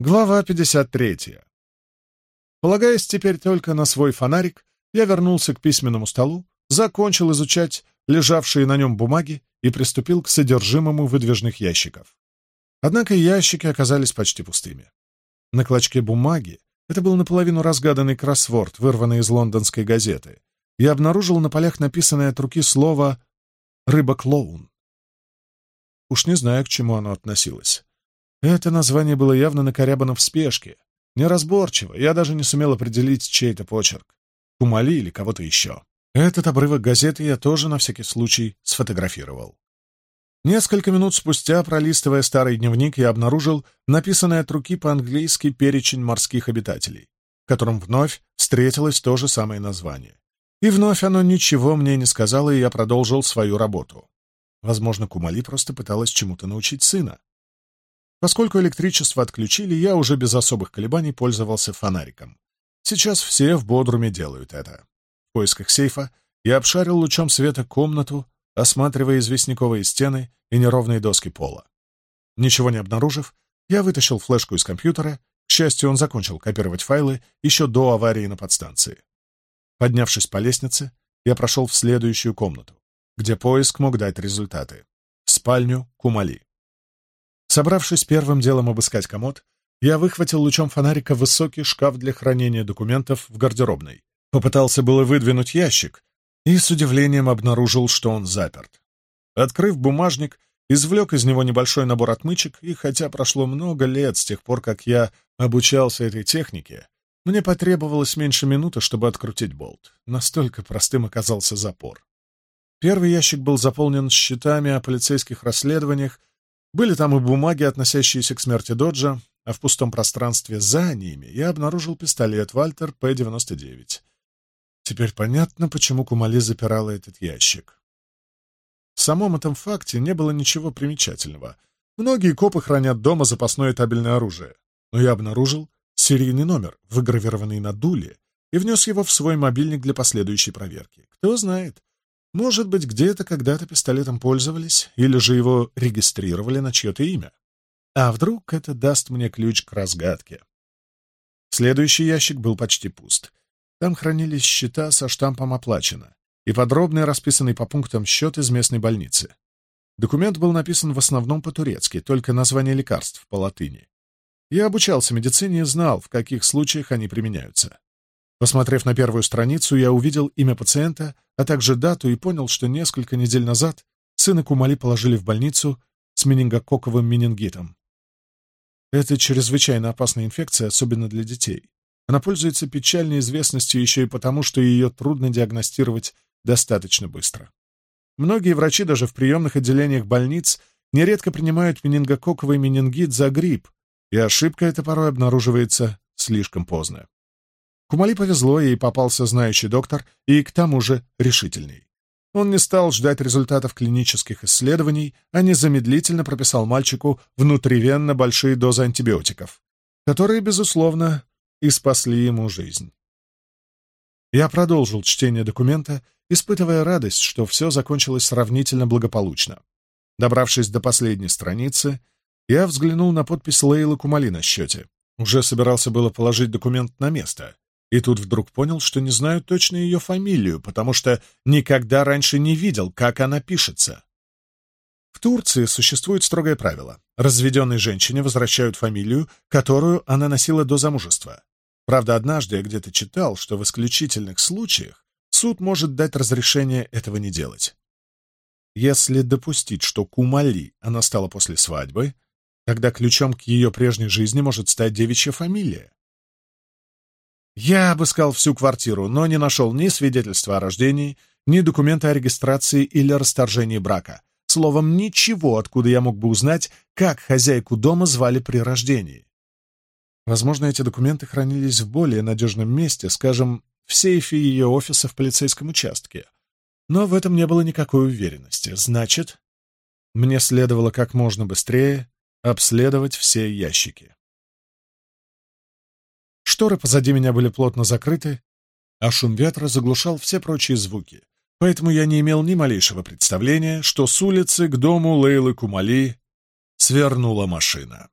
Глава 53. Полагаясь теперь только на свой фонарик, я вернулся к письменному столу, закончил изучать лежавшие на нем бумаги и приступил к содержимому выдвижных ящиков. Однако ящики оказались почти пустыми. На клочке бумаги, это был наполовину разгаданный кроссворд, вырванный из лондонской газеты, я обнаружил на полях написанное от руки слово «рыба-клоун». Уж не знаю, к чему оно относилось. Это название было явно накорябано в спешке, неразборчиво, я даже не сумел определить чей-то почерк, Кумали или кого-то еще. Этот обрывок газеты я тоже на всякий случай сфотографировал. Несколько минут спустя, пролистывая старый дневник, я обнаружил написанный от руки по-английски перечень морских обитателей, в котором вновь встретилось то же самое название. И вновь оно ничего мне не сказало, и я продолжил свою работу. Возможно, Кумали просто пыталась чему-то научить сына. Поскольку электричество отключили, я уже без особых колебаний пользовался фонариком. Сейчас все в Бодруме делают это. В поисках сейфа я обшарил лучом света комнату, осматривая известняковые стены и неровные доски пола. Ничего не обнаружив, я вытащил флешку из компьютера, к счастью, он закончил копировать файлы еще до аварии на подстанции. Поднявшись по лестнице, я прошел в следующую комнату, где поиск мог дать результаты — в спальню Кумали. Собравшись первым делом обыскать комод, я выхватил лучом фонарика высокий шкаф для хранения документов в гардеробной. Попытался было выдвинуть ящик и с удивлением обнаружил, что он заперт. Открыв бумажник, извлек из него небольшой набор отмычек, и хотя прошло много лет с тех пор, как я обучался этой технике, мне потребовалось меньше минуты, чтобы открутить болт. Настолько простым оказался запор. Первый ящик был заполнен счетами о полицейских расследованиях были там и бумаги, относящиеся к смерти Доджа, а в пустом пространстве за ними я обнаружил пистолет Вальтер П-99. Теперь понятно, почему Кумали запирала этот ящик. В самом этом факте не было ничего примечательного. Многие копы хранят дома запасное табельное оружие, но я обнаружил серийный номер, выгравированный на дуле, и внес его в свой мобильник для последующей проверки. Кто знает, может быть, где-то когда-то пистолетом пользовались или же его регистрировали на чье-то имя. А вдруг это даст мне ключ к разгадке? Следующий ящик был почти пуст. Там хранились счета со штампом «Оплачено» и подробный расписанный по пунктам счет из местной больницы. Документ был написан в основном по-турецки, только название лекарств по латыни. Я обучался медицине и знал, в каких случаях они применяются. Посмотрев на первую страницу, я увидел имя пациента, а также дату и понял, что несколько недель назад сына Кумали положили в больницу с менингококковым менингитом. Это чрезвычайно опасная инфекция, особенно для детей. Она пользуется печальной известностью еще и потому, что ее трудно диагностировать достаточно быстро. Многие врачи даже в приемных отделениях больниц нередко принимают менингококковый менингит за грипп, и ошибка эта порой обнаруживается слишком поздно. Кумали повезло, ей попался знающий доктор, и к тому же решительный. Он не стал ждать результатов клинических исследований, а незамедлительно прописал мальчику внутривенно большие дозы антибиотиков, которые, безусловно, и спасли ему жизнь. Я продолжил чтение документа, испытывая радость, что все закончилось сравнительно благополучно. Добравшись до последней страницы, я взглянул на подпись Лейлы Кумали на счете. Уже собирался было положить документ на место, и тут вдруг понял, что не знаю точно ее фамилию, потому что никогда раньше не видел, как она пишется. В Турции существует строгое правило. Разведенной женщине возвращают фамилию, которую она носила до замужества. Правда, однажды я где-то читал, что в исключительных случаях суд может дать разрешение этого не делать. Если допустить, что Кумали она стала после свадьбы, тогда ключом к ее прежней жизни может стать девичья фамилия, я обыскал всю квартиру, но не нашел ни свидетельства о рождении, ни документа о регистрации или расторжении брака. Словом, ничего, откуда я мог бы узнать, как хозяйку дома звали при рождении. Возможно, эти документы хранились в более надежном месте, скажем, в сейфе ее офиса в полицейском участке. Но в этом не было никакой уверенности. Значит, мне следовало как можно быстрее обследовать все ящики. Шторы позади меня были плотно закрыты, а шум ветра заглушал все прочие звуки, поэтому я не имел ни малейшего представления, что с улицы к дому Лейлы Кумали свернула машина.